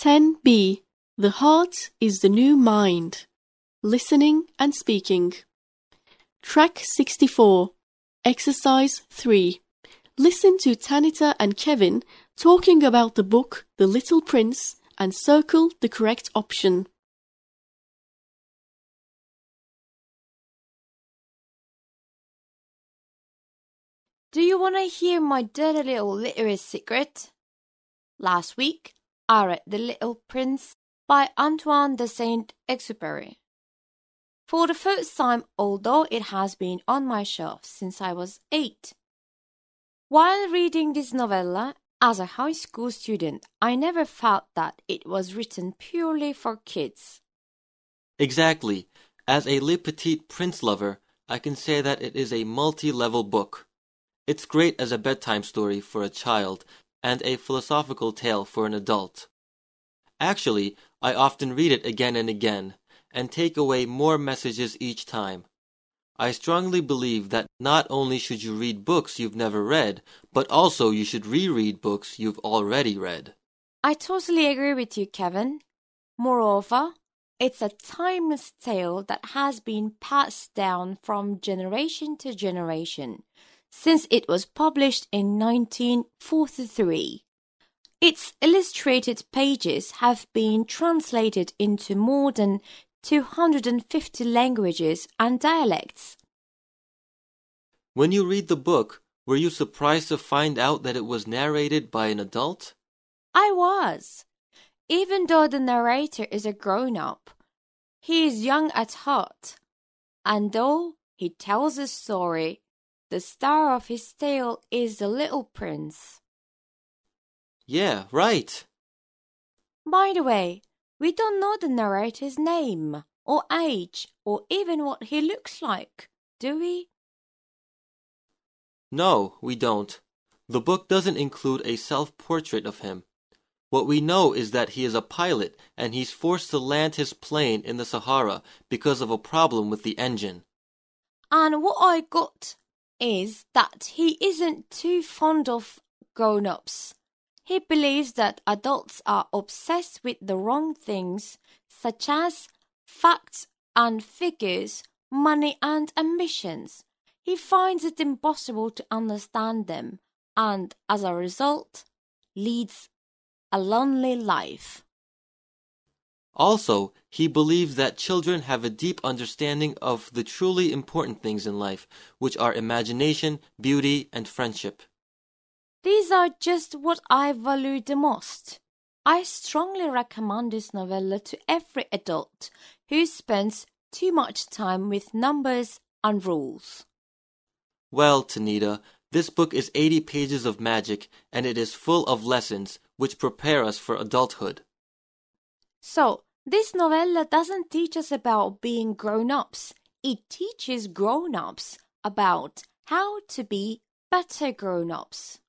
10b. The heart is the new mind. Listening and speaking. Track 64. Exercise 3. Listen to Tanita and Kevin talking about the book The Little Prince and circle the correct option. Do you want to hear my dirty little literary secret? Last week, Read The Little Prince by Antoine de Saint-Exupéry. For the first time, although it has been on my shelf since I was eight. While reading this novella as a high school student, I never felt that it was written purely for kids. Exactly. As a Le Petit Prince lover, I can say that it is a multi-level book. It's great as a bedtime story for a child and a philosophical tale for an adult. Actually, I often read it again and again and take away more messages each time. I strongly believe that not only should you read books you've never read, but also you should reread books you've already read. I totally agree with you, Kevin. Moreover, it's a timeless tale that has been passed down from generation to generation since it was published in 1943. Its illustrated pages have been translated into more than 250 languages and dialects. When you read the book, were you surprised to find out that it was narrated by an adult? I was. Even though the narrator is a grown up, he is young at heart. And though he tells a story the star of his tale is the little prince. Yeah, right. By the way, we don't know the narrator's name, or age, or even what he looks like, do we? No, we don't. The book doesn't include a self portrait of him. What we know is that he is a pilot and he's forced to land his plane in the Sahara because of a problem with the engine. And what I got is that he isn't too fond of grown ups. He believes that adults are obsessed with the wrong things, such as facts and figures, money and ambitions. He finds it impossible to understand them and, as a result, leads a lonely life. Also, he believes that children have a deep understanding of the truly important things in life, which are imagination, beauty, and friendship. These are just what I value the most. I strongly recommend this novella to every adult who spends too much time with numbers and rules. Well, Tanita, this book is 80 pages of magic and it is full of lessons which prepare us for adulthood. So, this novella doesn't teach us about being grown ups, it teaches grown ups about how to be better grown ups.